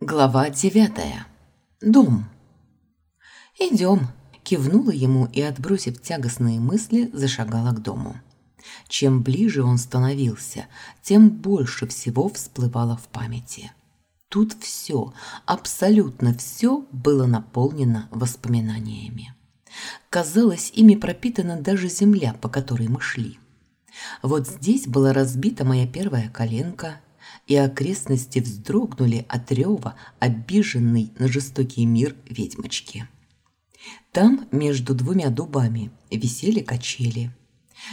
Глава девятая. Дом. «Идем», – кивнула ему и, отбросив тягостные мысли, зашагала к дому. Чем ближе он становился, тем больше всего всплывало в памяти. Тут все, абсолютно все было наполнено воспоминаниями. Казалось, ими пропитана даже земля, по которой мы шли. Вот здесь была разбита моя первая коленка, и окрестности вздрогнули от рева, обиженной на жестокий мир ведьмочки. Там, между двумя дубами, висели качели.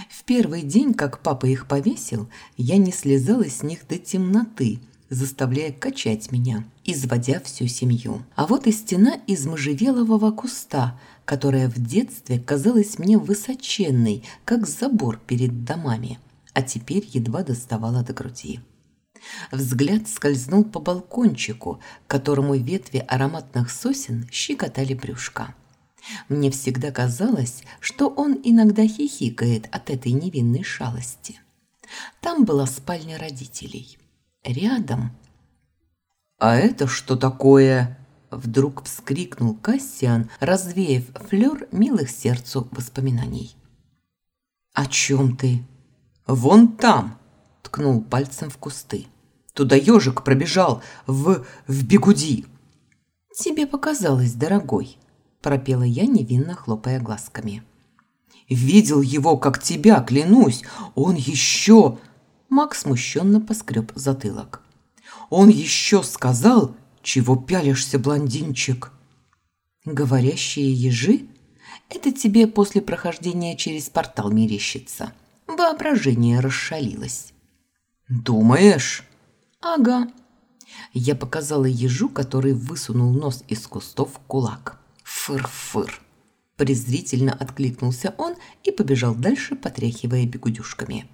В первый день, как папа их повесил, я не слезала с них до темноты, заставляя качать меня, изводя всю семью. А вот и стена из можжевелового куста, которая в детстве казалась мне высоченной, как забор перед домами, а теперь едва доставала до груди. Взгляд скользнул по балкончику, которому ветви ароматных сосен щекотали брюшко. Мне всегда казалось, что он иногда хихикает от этой невинной шалости. Там была спальня родителей. Рядом... «А это что такое?» Вдруг вскрикнул Кассиан, развеяв флёр милых сердцу воспоминаний. «О чем ты?» «Вон там!» – ткнул пальцем в кусты. Туда ежик пробежал в... в бегуди. «Тебе показалось, дорогой», – пропела я, невинно хлопая глазками. «Видел его, как тебя, клянусь! Он еще...» Макс смущенно поскреб затылок. «Он еще сказал, чего пялишься, блондинчик?» «Говорящие ежи? Это тебе после прохождения через портал мерещится. Воображение расшалилось». «Думаешь?» «Ага». Я показала ежу, который высунул нос из кустов кулак. «Фыр-фыр». Презрительно откликнулся он и побежал дальше, потряхивая бегудюшками.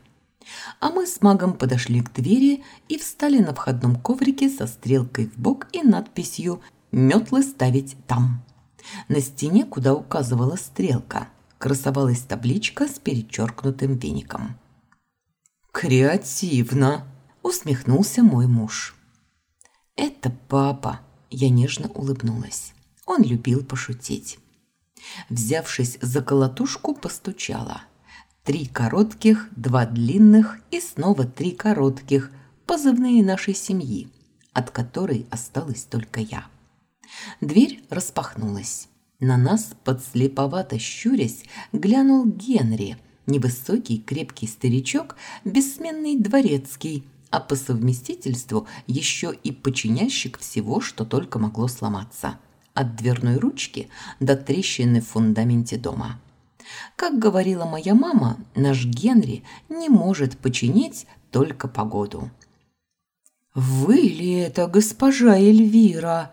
А мы с магом подошли к двери и встали на входном коврике со стрелкой в бок и надписью «Метлы ставить там». На стене, куда указывала стрелка, красовалась табличка с перечеркнутым веником. «Креативно!» Усмехнулся мой муж. «Это папа», – я нежно улыбнулась. Он любил пошутить. Взявшись за колотушку, постучала. Три коротких, два длинных и снова три коротких, позывные нашей семьи, от которой осталась только я. Дверь распахнулась. На нас, подслеповато щурясь, глянул Генри, невысокий крепкий старичок, бессменный дворецкий – а по совместительству еще и починящик всего, что только могло сломаться. От дверной ручки до трещины в фундаменте дома. Как говорила моя мама, наш Генри не может починить только погоду. «Вы ли это, госпожа Эльвира?»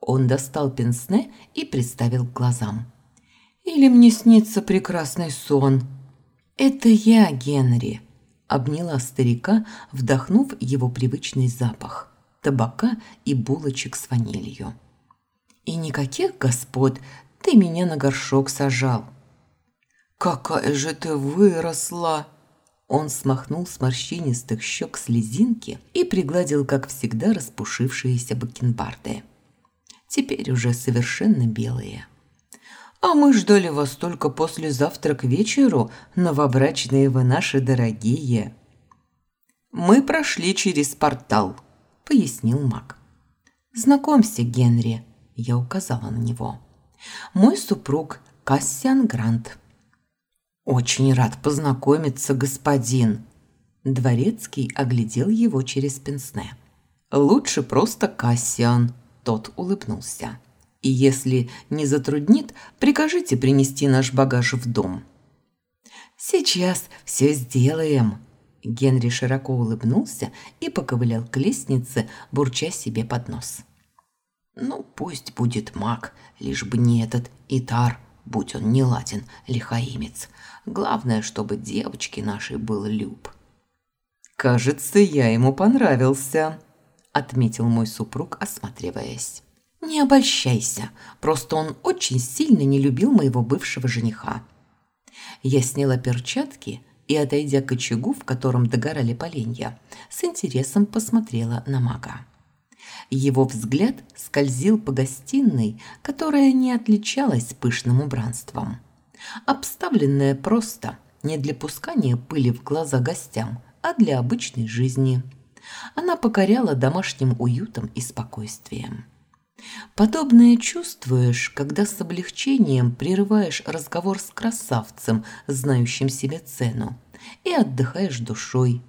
Он достал пенсне и представил к глазам. «Или мне снится прекрасный сон?» «Это я, Генри», обняла старика, вдохнув его привычный запах – табака и булочек с ванилью. «И никаких господ, ты меня на горшок сажал». «Какая же ты выросла!» Он смахнул с морщинистых щек слезинки и пригладил, как всегда, распушившиеся бакенбарды. Теперь уже совершенно белые. А мы ждали вас только послезавтра к вечеру, новобрачные вы наши дорогие. Мы прошли через портал, пояснил маг. Знакомься, Генри, я указала на него. Мой супруг Кассиан Грант. Очень рад познакомиться, господин. Дворецкий оглядел его через пенсне. Лучше просто Кассиан, тот улыбнулся и если не затруднит, прикажите принести наш багаж в дом». «Сейчас все сделаем». Генри широко улыбнулся и поковылял к лестнице, бурча себе под нос. «Ну, пусть будет маг, лишь бы не этот Итар, будь он не ладен, лихаимец. Главное, чтобы девочке нашей был люб». «Кажется, я ему понравился», – отметил мой супруг, осматриваясь. Не обольщайся, просто он очень сильно не любил моего бывшего жениха. Я сняла перчатки и, отойдя к очагу, в котором догорали поленья, с интересом посмотрела на мага. Его взгляд скользил по гостиной, которая не отличалась пышным убранством. Обставленная просто, не для пускания пыли в глаза гостям, а для обычной жизни. Она покоряла домашним уютом и спокойствием. Подобное чувствуешь, когда с облегчением прерываешь разговор с красавцем, знающим себе цену, и отдыхаешь душой,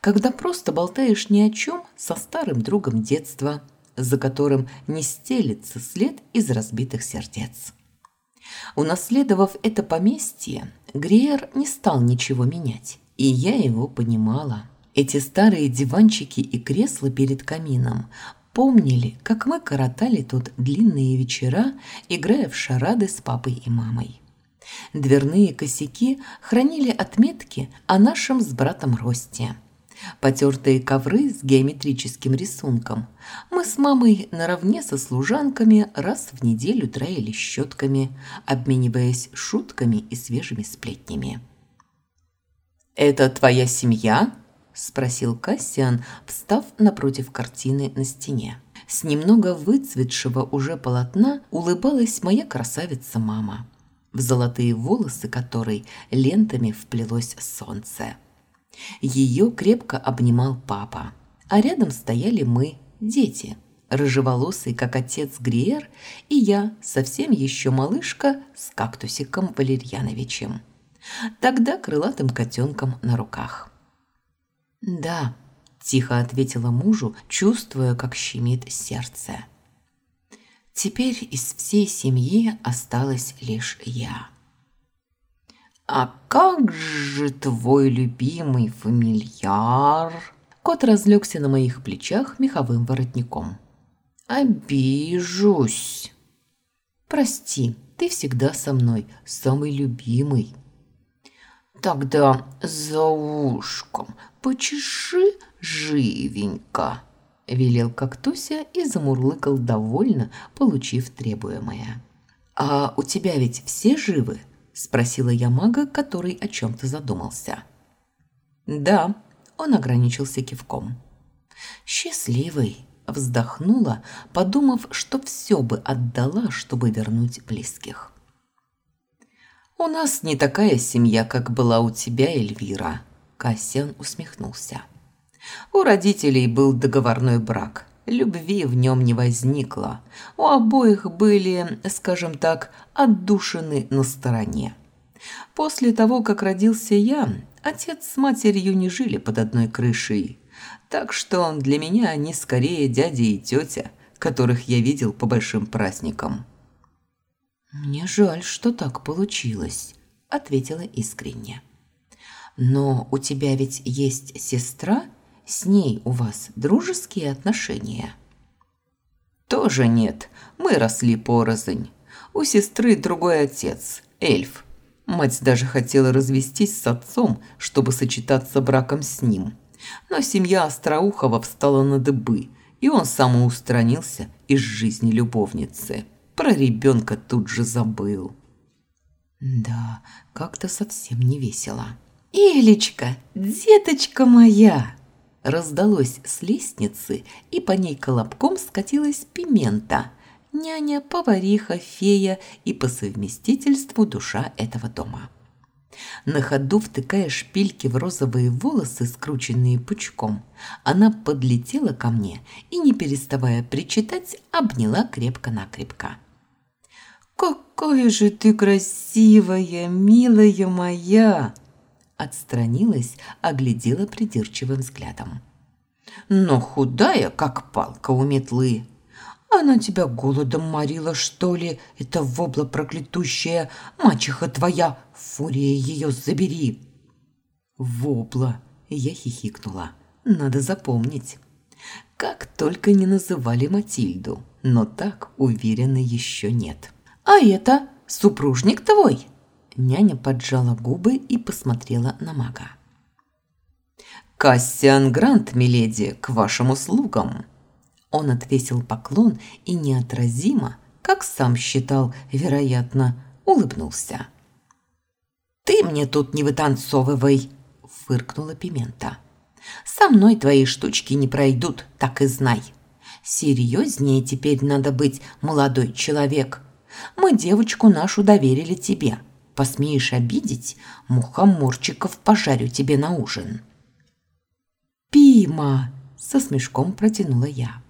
когда просто болтаешь ни о чем со старым другом детства, за которым не стелится след из разбитых сердец. Унаследовав это поместье, Гриер не стал ничего менять, и я его понимала. Эти старые диванчики и кресла перед камином помнили, как мы коротали тут длинные вечера, играя в шарады с папой и мамой. Дверные косяки хранили отметки о нашем с братом росте. Потертые ковры с геометрическим рисунком. Мы с мамой наравне со служанками раз в неделю троили щетками, обмениваясь шутками и свежими сплетнями. «Это твоя семья?» – спросил Кассиан, встав напротив картины на стене. С немного выцветшего уже полотна улыбалась моя красавица-мама, в золотые волосы которой лентами вплелось солнце. Ее крепко обнимал папа, а рядом стояли мы, дети, рыжеволосый, как отец Гриер, и я, совсем еще малышка, с кактусиком Валерьяновичем. Тогда крылатым котенком на руках. «Да», – тихо ответила мужу, чувствуя, как щемит сердце. «Теперь из всей семьи осталась лишь я». «А как же твой любимый фамильяр?» Кот разлегся на моих плечах меховым воротником. «Обижусь!» «Прости, ты всегда со мной, самый любимый». «Тогда за ушком почеши живенько», – велел Кактуся и замурлыкал довольно, получив требуемое. «А у тебя ведь все живы?» спросила я мага, который о чем-то задумался. Да, он ограничился кивком. Счастливый, вздохнула, подумав, что все бы отдала, чтобы вернуть близких. У нас не такая семья, как была у тебя, Эльвира, Кассиан усмехнулся. У родителей был договорной брак. Любви в нем не возникло. У обоих были, скажем так, отдушины на стороне. После того, как родился я, отец с матерью не жили под одной крышей. Так что для меня они скорее дядя и тетя, которых я видел по большим праздникам. «Мне жаль, что так получилось», – ответила искренне. «Но у тебя ведь есть сестра с ней у вас дружеские отношения? Тоже нет. Мы росли порознь. У сестры другой отец, эльф. Мать даже хотела развестись с отцом, чтобы сочетаться браком с ним. Но семья Остроухова встала на дыбы, и он самоустранился из жизни любовницы. Про ребенка тут же забыл. Да, как-то совсем не весело. «Элечка, деточка моя!» раздалось с лестницы, и по ней колобком скатилась пимента, няня, повариха, фея и по совместительству душа этого дома. На ходу, втыкая шпильки в розовые волосы, скрученные пучком, она подлетела ко мне и, не переставая причитать, обняла крепко-накрепко. «Какая же ты красивая, милая моя!» Отстранилась, оглядела придирчивым взглядом. «Но худая, как палка у метлы. Она тебя голодом морила, что ли? Это вобла проклятущая, мачеха твоя, фурия ее забери!» «Вобла!» – я хихикнула. «Надо запомнить». Как только не называли Матильду, но так уверенно еще нет. «А это супружник твой?» Няня поджала губы и посмотрела на мага. «Кассиан Грант, миледи, к вашим услугам!» Он отвесил поклон и неотразимо, как сам считал, вероятно, улыбнулся. «Ты мне тут не вытанцовывай!» – фыркнула Пимента. «Со мной твои штучки не пройдут, так и знай. Серьезнее теперь надо быть, молодой человек. Мы девочку нашу доверили тебе. Посмеешь обидеть, мухоморчиков пожарю тебе на ужин». «Пима!» – со смешком протянула я.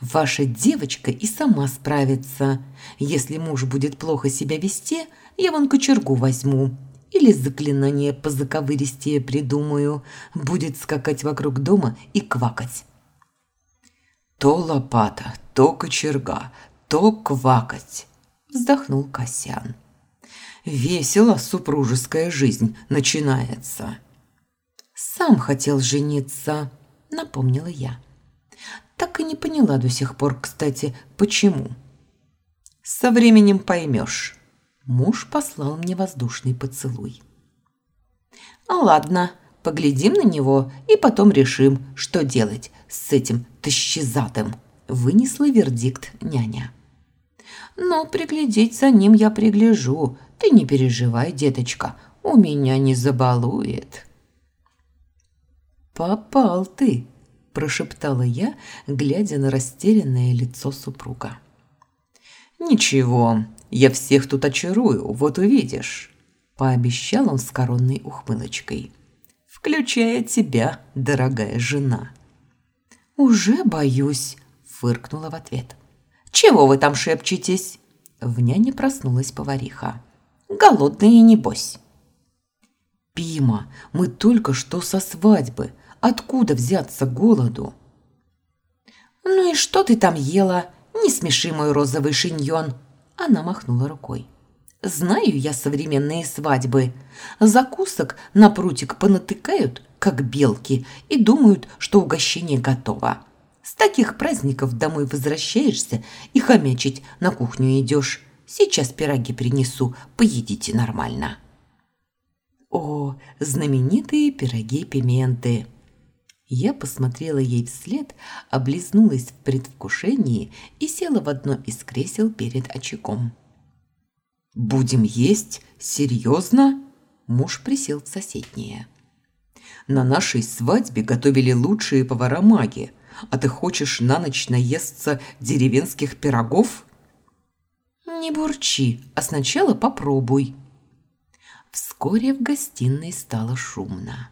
«Ваша девочка и сама справится. Если муж будет плохо себя вести, я вон кочергу возьму. Или заклинание по заковыристее придумаю. Будет скакать вокруг дома и квакать». «То лопата, то кочерга, то квакать», – вздохнул Касьян. Весело супружеская жизнь начинается. Сам хотел жениться, напомнила я. Так и не поняла до сих пор, кстати, почему. Со временем поймешь. Муж послал мне воздушный поцелуй. А ладно, поглядим на него и потом решим, что делать с этим тащезатым, вынесла вердикт няня. Но приглядеть за ним я пригляжу, ты не переживай, деточка, у меня не забалует. Попал ты, прошептала я, глядя на растерянное лицо супруга. Ничего, я всех тут очарую, вот увидишь, пообещал он с коронной ухмылочкой. Включая тебя, дорогая жена. Уже боюсь, фыркнула в ответ. Чего вы там шепчетесь? В няне проснулась повариха. Голодные, небось. Пима, мы только что со свадьбы. Откуда взяться голоду? Ну и что ты там ела? Не смеши мой розовый шиньон. Она махнула рукой. Знаю я современные свадьбы. Закусок на прутик понатыкают, как белки, и думают, что угощение готово. С таких праздников домой возвращаешься и хомячить на кухню идешь. Сейчас пироги принесу, поедите нормально. О, знаменитые пироги-пименты! Я посмотрела ей вслед, облизнулась в предвкушении и села в одно из кресел перед очагом. «Будем есть? Серьезно?» Муж присел в соседнее. «На нашей свадьбе готовили лучшие повара-маги, а ты хочешь на ночь наесться деревенских пирогов?» «Не бурчи, а сначала попробуй». Вскоре в гостиной стало шумно.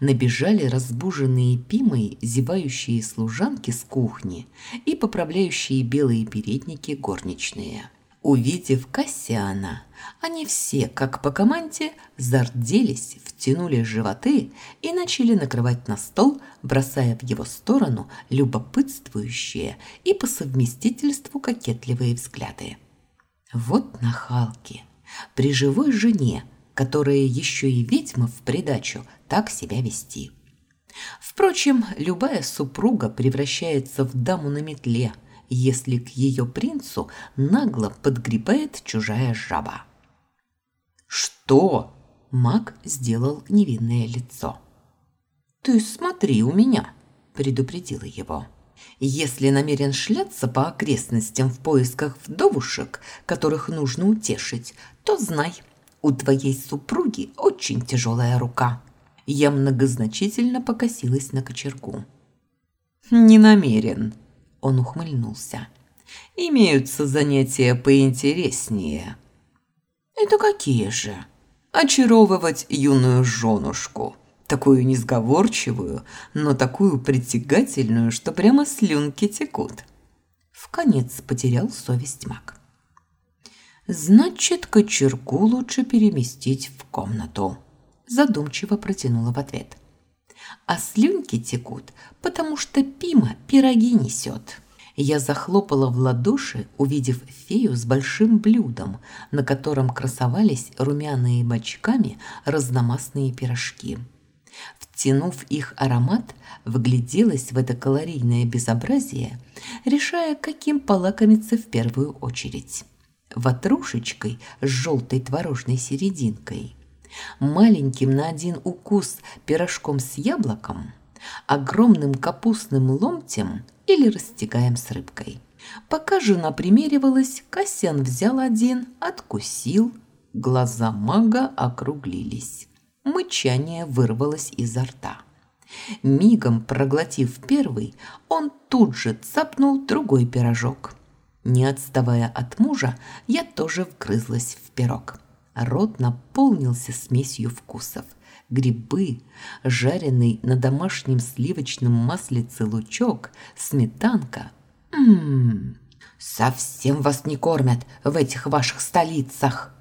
Набежали разбуженные Пимой зевающие служанки с кухни и поправляющие белые передники горничные. Увидев Кассиана, они все, как по команде, зарделись, втянули животы и начали накрывать на стол, бросая в его сторону любопытствующие и по совместительству кокетливые взгляды. Вот нахалки. При живой жене, которая еще и ведьма в придачу, так себя вести. Впрочем, любая супруга превращается в даму на метле, если к ее принцу нагло подгребает чужая жаба. «Что?» – маг сделал невинное лицо. «Ты смотри у меня», – предупредила его. Если намерен шляться по окрестностям в поисках вдовушек, которых нужно утешить, то знай, у твоей супруги очень тяжелая рука. Я многозначительно покосилась на кочергу. «Не намерен», – он ухмыльнулся. «Имеются занятия поинтереснее». «Это какие же?» «Очаровывать юную женушку» такую несговорчивую, но такую притягательную, что прямо слюнки текут. В конец потерял совесть маг. Значит, кочергу лучше переместить в комнату, задумчиво протянула в ответ. А слюнки текут, потому что Пима пироги несет. Я захлопала в ладоши, увидев фею с большим блюдом, на котором красовались румяные бочками разномастные пирожки. Втянув их аромат, вгляделась в это калорийное безобразие, решая, каким полакомиться в первую очередь. Ватрушечкой с желтой творожной серединкой, маленьким на один укус пирожком с яблоком, огромным капустным ломтем или растягаем с рыбкой. Пока жена примеривалась, Касьян взял один, откусил, глаза мага округлились. Мычание вырвалось изо рта. Мигом проглотив первый, он тут же цапнул другой пирожок. Не отставая от мужа, я тоже вгрызлась в пирог. Рот наполнился смесью вкусов. Грибы, жареный на домашнем сливочном маслице лучок, сметанка. Ммм, совсем вас не кормят в этих ваших столицах.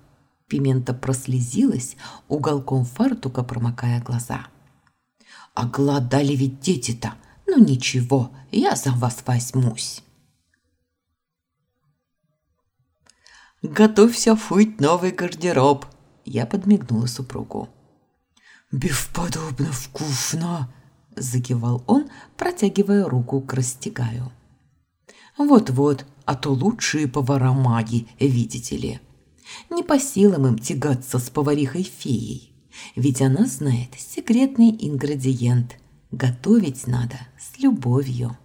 Пимента прослезилась, уголком фартука промокая глаза. А голодали ведь дети-то. Ну ничего, я за вас возьмусь. Готовься фыть новый гардероб. Я подмигнула супругу. «Бесподобно вкусно!» – закивал он, протягивая руку к растягаю. «Вот-вот, а то лучшие повара маги, видите ли. Не по силам им тягаться с поварихой-феей, ведь она знает секретный ингредиент. Готовить надо с любовью».